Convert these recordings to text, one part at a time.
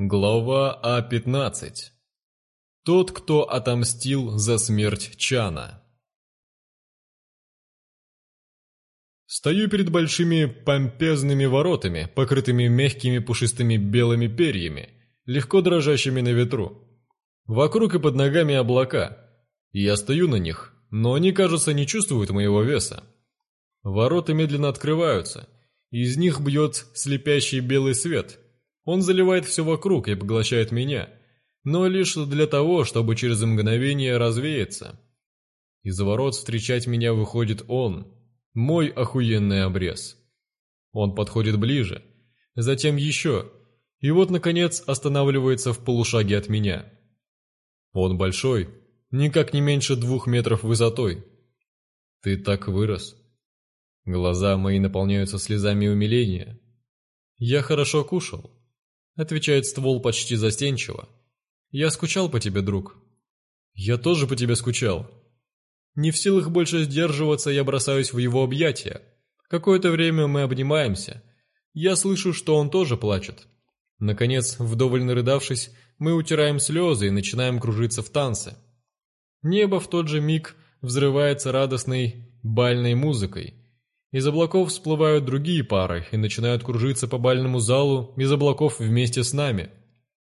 Глава А-15. Тот, кто отомстил за смерть Чана. Стою перед большими помпезными воротами, покрытыми мягкими пушистыми белыми перьями, легко дрожащими на ветру. Вокруг и под ногами облака. Я стою на них, но они, кажется, не чувствуют моего веса. Ворота медленно открываются, из них бьет слепящий белый свет – он заливает все вокруг и поглощает меня, но лишь для того, чтобы через мгновение развеяться. Из ворот встречать меня выходит он, мой охуенный обрез. Он подходит ближе, затем еще, и вот, наконец, останавливается в полушаге от меня. Он большой, никак не меньше двух метров высотой. Ты так вырос. Глаза мои наполняются слезами умиления. Я хорошо кушал. Отвечает ствол почти застенчиво. Я скучал по тебе, друг. Я тоже по тебе скучал. Не в силах больше сдерживаться, я бросаюсь в его объятия. Какое-то время мы обнимаемся. Я слышу, что он тоже плачет. Наконец, вдоволь нарыдавшись, мы утираем слезы и начинаем кружиться в танце. Небо в тот же миг взрывается радостной бальной музыкой. Из облаков всплывают другие пары и начинают кружиться по бальному залу из облаков вместе с нами.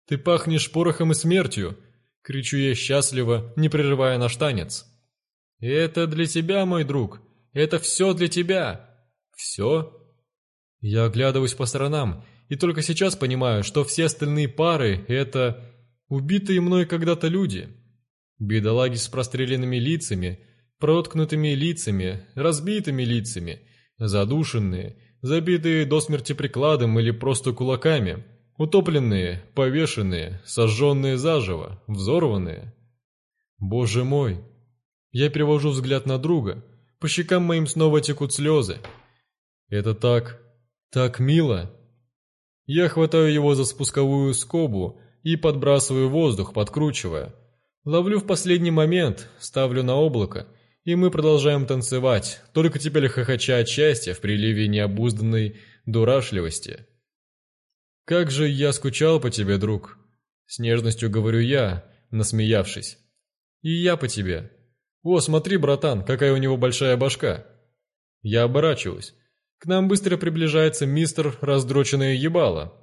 «Ты пахнешь порохом и смертью!» — кричу я счастливо, не прерывая наш танец. «Это для тебя, мой друг! Это все для тебя!» «Все?» Я оглядываюсь по сторонам и только сейчас понимаю, что все остальные пары — это убитые мной когда-то люди. Бедолаги с простреленными лицами — проткнутыми лицами, разбитыми лицами, задушенные, забитые до смерти прикладом или просто кулаками, утопленные, повешенные, сожженные заживо, взорванные. Боже мой! Я перевожу взгляд на друга, по щекам моим снова текут слезы. Это так... так мило! Я хватаю его за спусковую скобу и подбрасываю воздух, подкручивая. Ловлю в последний момент, ставлю на облако — и мы продолжаем танцевать, только теперь хохоча от счастья в приливе необузданной дурашливости. «Как же я скучал по тебе, друг!» С нежностью говорю я, насмеявшись. «И я по тебе!» «О, смотри, братан, какая у него большая башка!» Я оборачиваюсь. К нам быстро приближается мистер раздроченное ебало.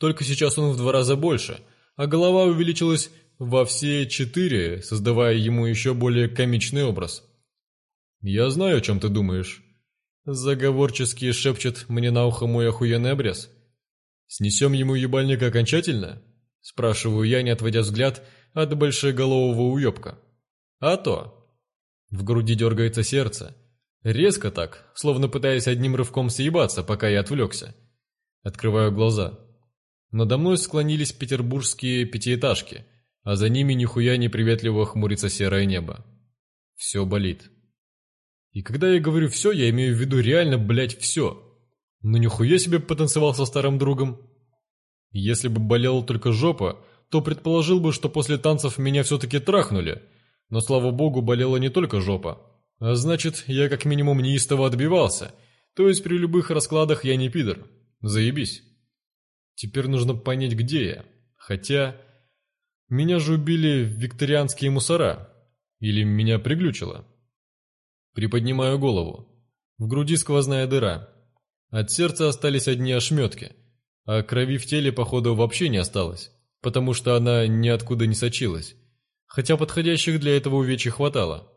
Только сейчас он в два раза больше, а голова увеличилась во все четыре, создавая ему еще более комичный образ. «Я знаю, о чем ты думаешь». Заговорчески шепчет мне на ухо мой охуенный обрез. «Снесем ему ебальник окончательно?» Спрашиваю я, не отводя взгляд от большеголового уебка. «А то!» В груди дергается сердце. Резко так, словно пытаясь одним рывком съебаться, пока я отвлекся. Открываю глаза. Надо мной склонились петербургские пятиэтажки – а за ними нихуя неприветливо хмурится серое небо. Все болит. И когда я говорю «все», я имею в виду реально, блядь, все. Ну нихуя себе потанцевал со старым другом. Если бы болела только жопа, то предположил бы, что после танцев меня все-таки трахнули. Но, слава богу, болела не только жопа. А значит, я как минимум неистово отбивался. То есть при любых раскладах я не пидор. Заебись. Теперь нужно понять, где я. Хотя... Меня же убили викторианские мусора. Или меня приглючило. Приподнимаю голову. В груди сквозная дыра. От сердца остались одни ошметки. А крови в теле, походу, вообще не осталось. Потому что она ниоткуда не сочилась. Хотя подходящих для этого увечий хватало.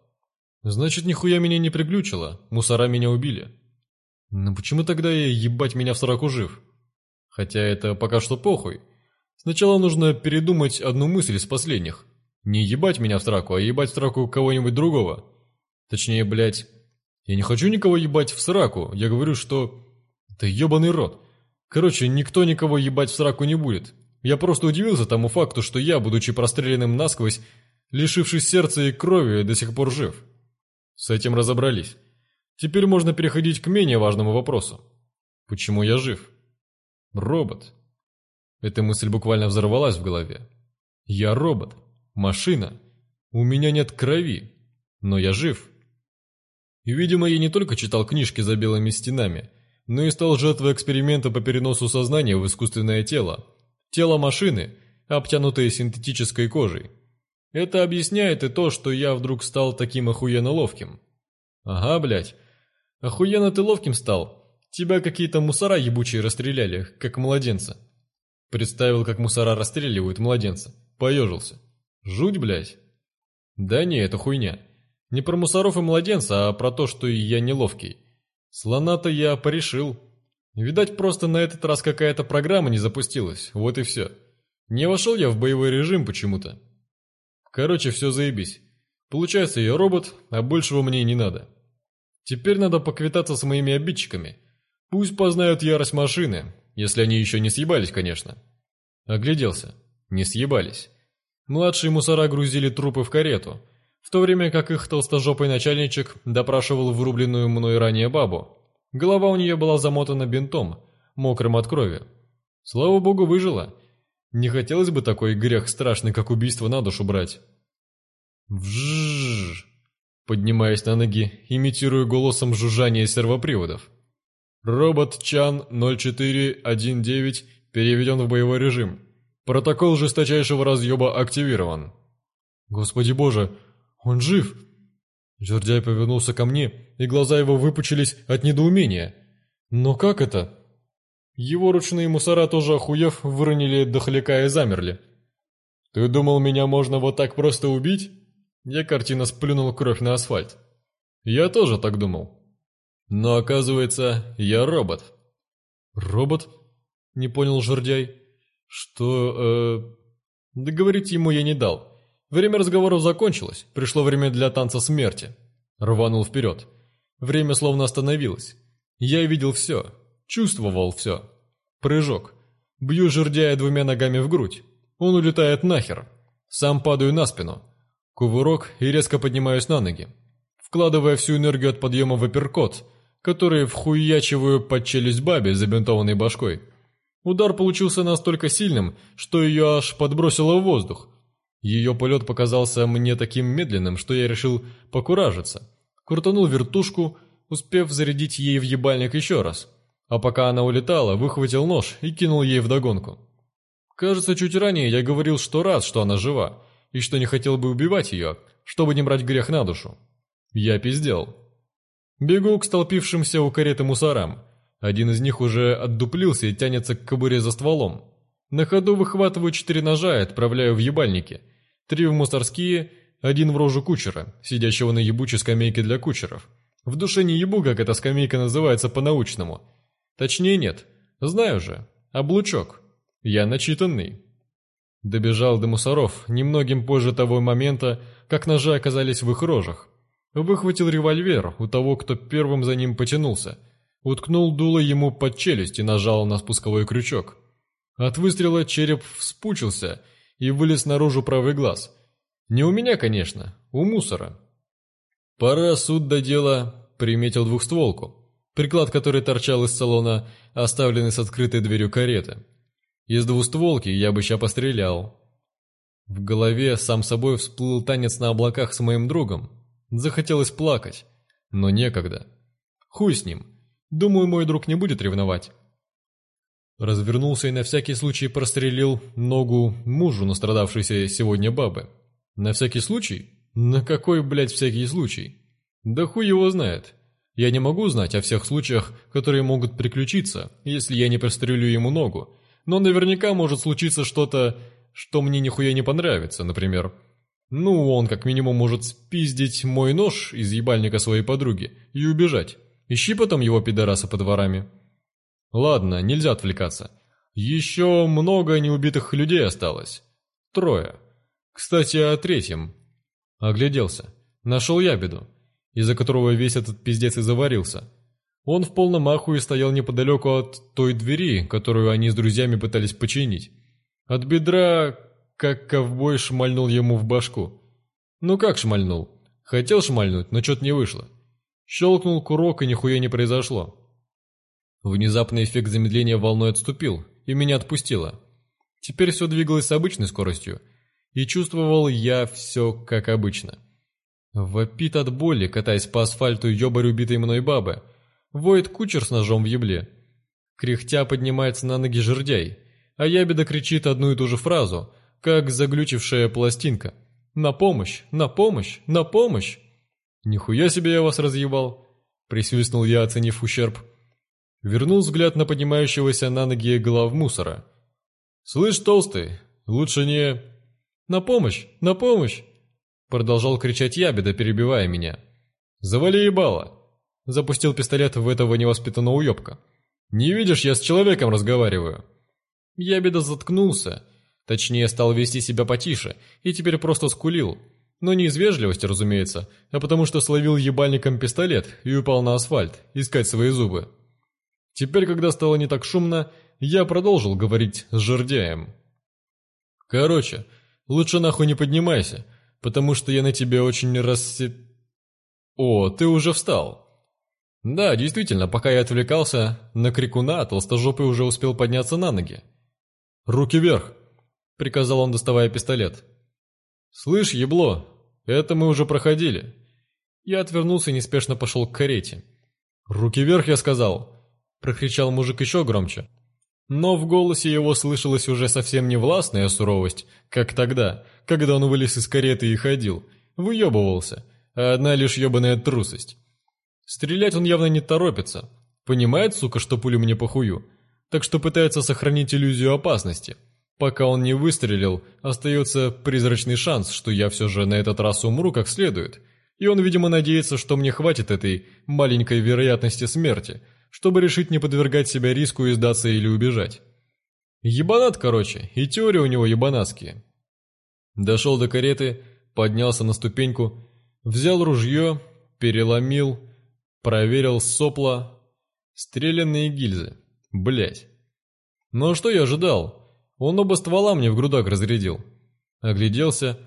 Значит, нихуя меня не приглючило. Мусора меня убили. Но почему тогда я ебать меня в сраку жив? Хотя это пока что похуй. Сначала нужно передумать одну мысль из последних. Не ебать меня в сраку, а ебать в сраку кого-нибудь другого. Точнее, блядь, я не хочу никого ебать в сраку. Я говорю, что... ты ебаный рот. Короче, никто никого ебать в сраку не будет. Я просто удивился тому факту, что я, будучи простреленным насквозь, лишившись сердца и крови, до сих пор жив. С этим разобрались. Теперь можно переходить к менее важному вопросу. Почему я жив? Робот. Эта мысль буквально взорвалась в голове. Я робот, машина, у меня нет крови, но я жив. И, видимо, я не только читал книжки за белыми стенами, но и стал жертвой эксперимента по переносу сознания в искусственное тело. Тело машины, обтянутое синтетической кожей. Это объясняет и то, что я вдруг стал таким охуенно ловким. Ага, блядь. Охуенно ты ловким стал. Тебя какие-то мусора ебучие расстреляли, как младенца. Представил, как мусора расстреливают младенца. Поежился. Жуть, блядь. Да не, это хуйня. Не про мусоров и младенца, а про то, что я неловкий. Слона-то я порешил. Видать, просто на этот раз какая-то программа не запустилась, вот и все. Не вошел я в боевой режим почему-то. Короче, все заебись. Получается, я робот, а большего мне не надо. Теперь надо поквитаться с моими обидчиками. Пусть познают ярость машины, если они еще не съебались, конечно. Огляделся. Не съебались. Младшие мусора грузили трупы в карету, в то время как их толстожопый начальничек допрашивал вырубленную мной ранее бабу. Голова у нее была замотана бинтом, мокрым от крови. Слава богу, выжила. Не хотелось бы такой грех страшный, как убийство, на душу брать. Вжжж. Поднимаясь на ноги, имитирую голосом жужжание сервоприводов. Робот Чан 0419 переведен в боевой режим. Протокол жесточайшего разъеба активирован. Господи боже, он жив! Жердяй повернулся ко мне, и глаза его выпучились от недоумения. Но как это? Его ручные мусора тоже охуев выронили дохляка и замерли. «Ты думал, меня можно вот так просто убить?» Я картина сплюнул кровь на асфальт. «Я тоже так думал», но оказывается, я робот. Робот? Не понял жердяй. Что, э... Договорить ему я не дал. Время разговоров закончилось, пришло время для танца смерти. Рванул вперед. Время словно остановилось. Я видел все, чувствовал все. Прыжок. Бью жердяя двумя ногами в грудь. Он улетает нахер. Сам падаю на спину. Кувырок и резко поднимаюсь на ноги. Вкладывая всю энергию от подъема в апперкот – которые вхуячиваю под челюсть бабе, забинтованной башкой. Удар получился настолько сильным, что ее аж подбросило в воздух. Ее полет показался мне таким медленным, что я решил покуражиться. Крутанул вертушку, успев зарядить ей в ебальник еще раз. А пока она улетала, выхватил нож и кинул ей вдогонку. Кажется, чуть ранее я говорил, что раз, что она жива, и что не хотел бы убивать ее, чтобы не брать грех на душу. Я пиздел. Бегу к столпившимся у кареты мусорам. Один из них уже отдуплился и тянется к кобуре за стволом. На ходу выхватываю четыре ножа и отправляю в ебальники. Три в мусорские, один в рожу кучера, сидящего на ебучей скамейке для кучеров. В душе не ебу, как эта скамейка называется по-научному. Точнее нет, знаю же, облучок. Я начитанный. Добежал до мусоров, немногим позже того момента, как ножи оказались в их рожах выхватил револьвер у того, кто первым за ним потянулся, уткнул дуло ему под челюсть и нажал на спусковой крючок. От выстрела череп вспучился и вылез наружу правый глаз. Не у меня, конечно, у мусора. «Пора суд до дела», — приметил двухстволку, приклад которой торчал из салона, оставленный с открытой дверью кареты. «Из двустволки я бы ща пострелял». В голове сам собой всплыл танец на облаках с моим другом, Захотелось плакать, но некогда. Хуй с ним. Думаю, мой друг не будет ревновать. Развернулся и на всякий случай прострелил ногу мужу настрадавшейся сегодня бабы. На всякий случай? На какой, блядь, всякий случай? Да хуй его знает. Я не могу знать о всех случаях, которые могут приключиться, если я не прострелю ему ногу. Но наверняка может случиться что-то, что мне нихуя не понравится, например, ну, он как минимум может спиздить мой нож из ебальника своей подруги и убежать. Ищи потом его пидораса по дворами. Ладно, нельзя отвлекаться. Еще много неубитых людей осталось. Трое. Кстати, о третьем. Огляделся. Нашел ябеду, из-за которого весь этот пиздец и заварился. Он в полном ахуе стоял неподалеку от той двери, которую они с друзьями пытались починить. От бедра как ковбой шмальнул ему в башку. Ну как шмальнул? Хотел шмальнуть, но что-то не вышло. Щелкнул курок, и нихуя не произошло. Внезапный эффект замедления волной отступил, и меня отпустило. Теперь все двигалось с обычной скоростью, и чувствовал я все как обычно. Вопит от боли, катаясь по асфальту ёбарь убитой мной бабы. Воет кучер с ножом в ебле. Кряхтя поднимается на ноги жердяй, а ябеда кричит одну и ту же фразу — как заглючившая пластинка. «На помощь! На помощь! На помощь!» «Нихуя себе я вас разъебал!» — присвистнул я, оценив ущерб. Вернул взгляд на поднимающегося на ноги глав мусора. «Слышь, толстый, лучше не...» «На помощь! На помощь!» — продолжал кричать ябеда, перебивая меня. «Завали ебало!» — запустил пистолет в этого невоспитанного уёбка. «Не видишь, я с человеком разговариваю!» Ябеда заткнулся, Точнее, стал вести себя потише и теперь просто скулил. Но не из вежливости, разумеется, а потому что словил ебальником пистолет и упал на асфальт, искать свои зубы. Теперь, когда стало не так шумно, я продолжил говорить с жердяем. «Короче, лучше нахуй не поднимайся, потому что я на тебе очень рассе...» «О, ты уже встал!» Да, действительно, пока я отвлекался на крикуна, толстожопый уже успел подняться на ноги. «Руки вверх!» приказал он, доставая пистолет. «Слышь, ебло, это мы уже проходили». Я отвернулся и неспешно пошел к карете. «Руки вверх!» я сказал, прокричал мужик еще громче. Но в голосе его слышалась уже совсем не властная суровость, как тогда, когда он вылез из кареты и ходил, выебывался, а одна лишь ебаная трусость. Стрелять он явно не торопится, понимает, сука, что пулю мне похую, так что пытается сохранить иллюзию опасности – Пока он не выстрелил, остается призрачный шанс, что я все же на этот раз умру как следует. И он, видимо, надеется, что мне хватит этой маленькой вероятности смерти, чтобы решить не подвергать себя риску и сдаться или убежать. Ебанат, короче, и теории у него ебанатские. Дошел до кареты, поднялся на ступеньку, взял ружье, переломил, проверил сопла, стрелянные гильзы. Блять. Ну а что я ожидал? Он оба ствола мне в грудак разрядил. Огляделся,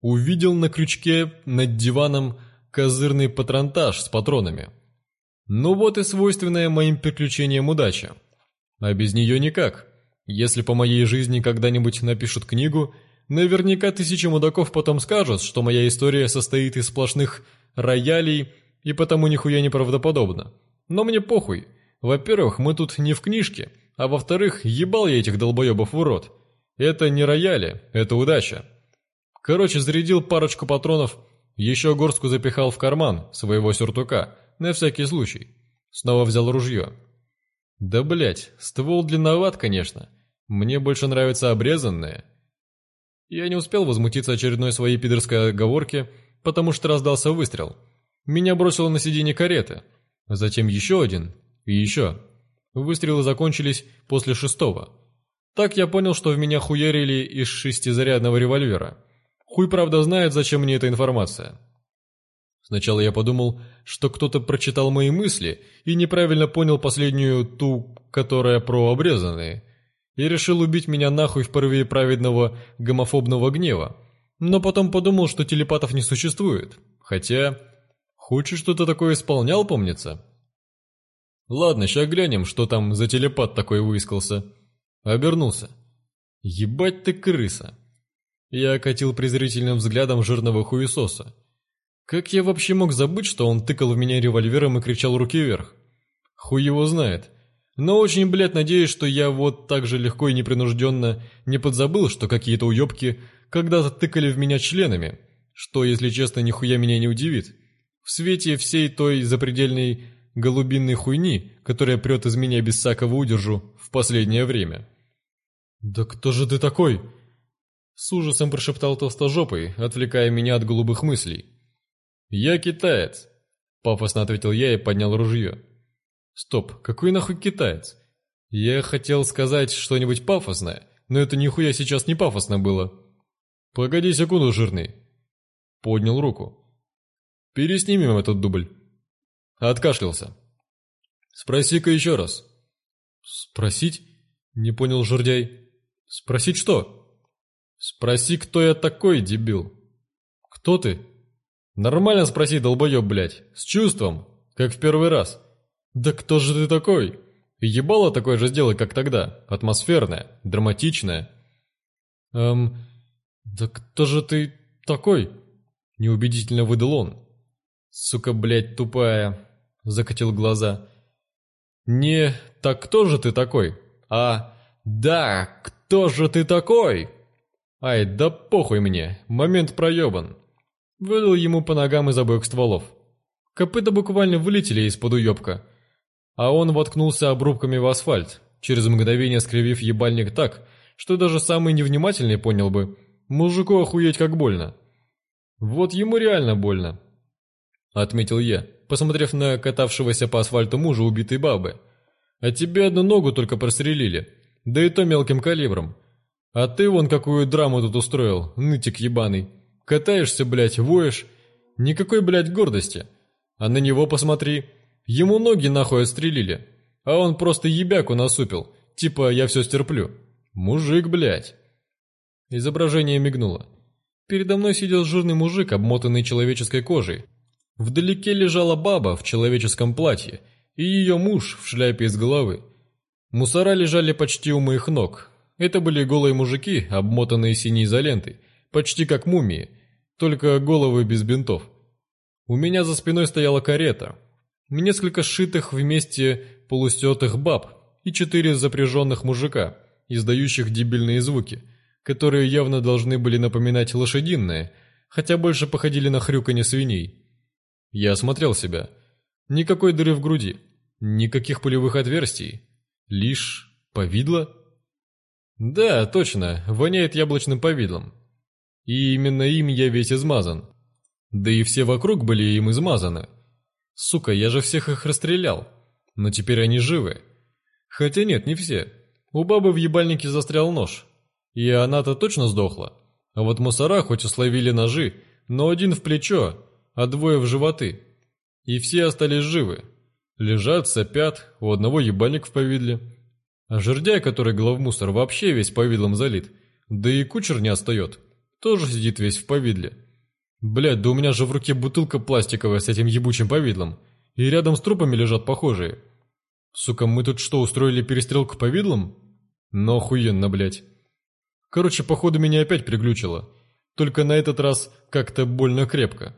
увидел на крючке над диваном козырный патронтаж с патронами. Ну вот и свойственная моим приключениям удача. А без нее никак. Если по моей жизни когда-нибудь напишут книгу, наверняка тысячи мудаков потом скажут, что моя история состоит из сплошных роялей и потому нихуя неправдоподобно. Но мне похуй. Во-первых, мы тут не в книжке — а во-вторых, ебал я этих долбоебов в урод. Это не рояли, это удача. Короче, зарядил парочку патронов, еще горстку запихал в карман своего сюртука, на всякий случай. Снова взял ружье. Да блять, ствол длинноват, конечно. Мне больше нравятся обрезанные. Я не успел возмутиться очередной своей пидорской оговорке, потому что раздался выстрел. Меня бросило на сиденье кареты. Затем еще один. И еще. Выстрелы закончились после шестого. Так я понял, что в меня хуярили из шестизарядного револьвера. Хуй правда знает, зачем мне эта информация. Сначала я подумал, что кто-то прочитал мои мысли и неправильно понял последнюю ту, которая про обрезанные, и решил убить меня нахуй в порыве праведного гомофобного гнева. Но потом подумал, что телепатов не существует. Хотя... Хучи что-то такое исполнял, помнится? Ладно, сейчас глянем, что там за телепат такой выискался. Обернулся. Ебать ты крыса. Я окатил презрительным взглядом жирного хуесоса. Как я вообще мог забыть, что он тыкал в меня револьвером и кричал руки вверх? Хуй его знает. Но очень, блядь, надеюсь, что я вот так же легко и непринужденно не подзабыл, что какие-то уёбки когда-то тыкали в меня членами, что, если честно, нихуя меня не удивит. В свете всей той запредельной голубинной хуйни, которая прет из меня без всякого удержу в последнее время». «Да кто же ты такой?» С ужасом прошептал толстожопый, отвлекая меня от голубых мыслей. «Я китаец», — пафосно ответил я и поднял ружье. «Стоп, какой нахуй китаец? Я хотел сказать что-нибудь пафосное, но это нихуя сейчас не пафосно было». «Погоди секунду, жирный». Поднял руку. «Переснимем этот дубль». Откашлялся. «Спроси-ка еще раз». «Спросить?» — не понял жердяй. «Спросить что?» «Спроси, кто я такой, дебил». «Кто ты?» «Нормально спроси, долбоеб, блядь. С чувством, как в первый раз». «Да кто же ты такой?» «Ебало такое же сделай, как тогда. Атмосферное, драматичное». «Эм, да кто же ты такой?» Неубедительно выдал он. «Сука, блядь, тупая закатил глаза. «Не, так кто же ты такой?» «А, да, кто же ты такой?» «Ай, да похуй мне, момент проебан!» Выдал ему по ногам из обоих стволов. Копыта буквально вылетели из-под уебка, а он воткнулся обрубками в асфальт, через мгновение скривив ебальник так, что даже самый невнимательный понял бы, мужику охуеть как больно. «Вот ему реально больно», — отметил я посмотрев на катавшегося по асфальту мужа убитой бабы. «А тебе одну ногу только прострелили, да и то мелким калибром. А ты вон какую драму тут устроил, нытик ебаный. Катаешься, блядь, воешь. Никакой, блядь, гордости. А на него посмотри. Ему ноги нахуй отстрелили, а он просто ебяку насупил, типа «я все стерплю». Мужик, блядь». Изображение мигнуло. Передо мной сидел жирный мужик, обмотанный человеческой кожей, Вдалеке лежала баба в человеческом платье и ее муж в шляпе из головы. Мусора лежали почти у моих ног. Это были голые мужики, обмотанные синей изолентой, почти как мумии, только головы без бинтов. У меня за спиной стояла карета. Несколько сшитых вместе полустертых баб и четыре запряженных мужика, издающих дебильные звуки, которые явно должны были напоминать лошадиные, хотя больше походили на хрюканье свиней. Я осмотрел себя. Никакой дыры в груди, никаких пулевых отверстий. Лишь повидло? Да, точно, воняет яблочным повидлом. И именно им я весь измазан. Да и все вокруг были им измазаны. Сука, я же всех их расстрелял. Но теперь они живы. Хотя нет, не все. У бабы в ебальнике застрял нож. И она-то точно сдохла. А вот мусора хоть и условили ножи, но один в плечо, а двое в животы. И все остались живы. Лежат, сопят, у одного ебальник в повидле. А жердяй, который главмусор, вообще весь повидлом залит. Да и кучер не остает, Тоже сидит весь в повидле. Блядь, да у меня же в руке бутылка пластиковая с этим ебучим повидлом. И рядом с трупами лежат похожие. Сука, мы тут что, устроили перестрелку повидлом? Ну охуенно, блядь. Короче, походу меня опять приглючило. Только на этот раз как-то больно крепко.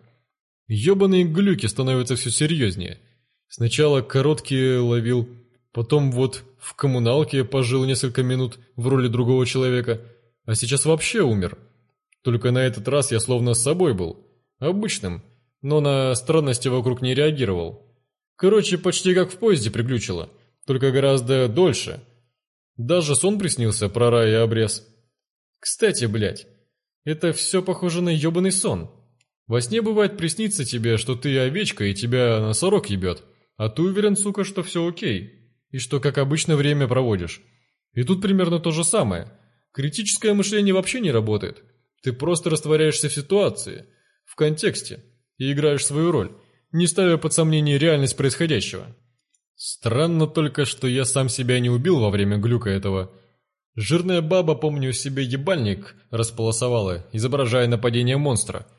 Ёбаные глюки становятся все серьезнее. Сначала короткие ловил, потом вот в коммуналке пожил несколько минут в роли другого человека, а сейчас вообще умер. Только на этот раз я словно с собой был, обычным, но на странности вокруг не реагировал. Короче, почти как в поезде приглючило, только гораздо дольше. Даже сон приснился про рай и обрез. Кстати, блядь, это все похоже на ёбаный сон. Во сне бывает приснится тебе, что ты овечка и тебя носорог ебет, а ты уверен, сука, что все окей, и что как обычно время проводишь. И тут примерно то же самое. Критическое мышление вообще не работает. Ты просто растворяешься в ситуации, в контексте, и играешь свою роль, не ставя под сомнение реальность происходящего. Странно только, что я сам себя не убил во время глюка этого. Жирная баба, помню, себе ебальник располосовала, изображая нападение монстра –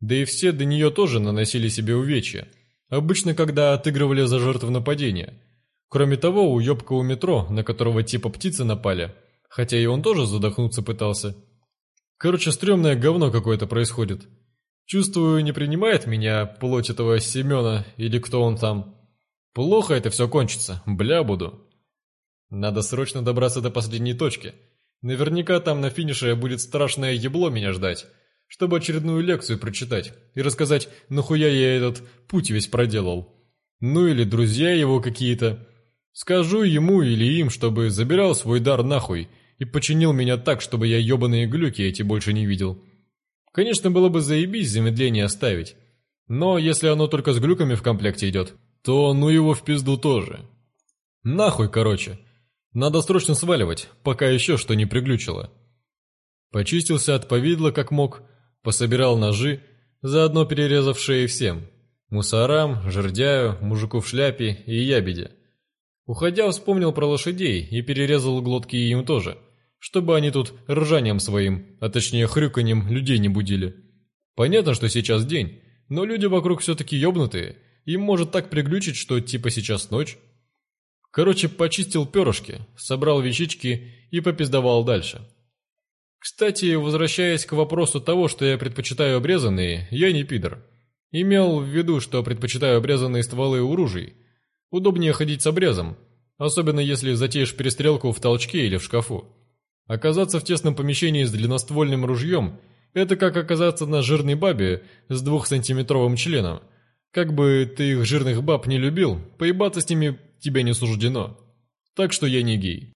да и все до нее тоже наносили себе увечья, обычно когда отыгрывали за жертв нападения. Кроме того, у ёбка у метро, на которого типа птицы напали, хотя и он тоже задохнуться пытался. Короче, стрёмное говно какое-то происходит. Чувствую, не принимает меня плоть этого Семёна или кто он там. Плохо это все кончится, бля буду. Надо срочно добраться до последней точки. Наверняка там на финише будет страшное ебло меня ждать чтобы очередную лекцию прочитать и рассказать, нахуя я этот путь весь проделал. Ну или друзья его какие-то. Скажу ему или им, чтобы забирал свой дар нахуй и починил меня так, чтобы я ебаные глюки эти больше не видел. Конечно, было бы заебись замедление оставить. Но если оно только с глюками в комплекте идет, то ну его в пизду тоже. Нахуй, короче. Надо срочно сваливать, пока еще что не приглючило. Почистился от повидла как мог, пособирал ножи, заодно перерезав шеи всем. Мусорам, жердяю, мужику в шляпе и ябеде. Уходя, вспомнил про лошадей и перерезал глотки им тоже, чтобы они тут ржанием своим, а точнее хрюканьем, людей не будили. Понятно, что сейчас день, но люди вокруг все-таки ебнутые, им может так приглючить, что типа сейчас ночь. Короче, почистил перышки, собрал вещички и попиздовал дальше. Кстати, возвращаясь к вопросу того, что я предпочитаю обрезанные, я не пидор. Имел в виду, что предпочитаю обрезанные стволы у ружей. Удобнее ходить с обрезом, особенно если затеешь перестрелку в толчке или в шкафу. Оказаться в тесном помещении с длинноствольным ружьем – это как оказаться на жирной бабе с двухсантиметровым членом. Как бы ты их жирных баб не любил, поебаться с ними тебе не суждено. Так что я не гей.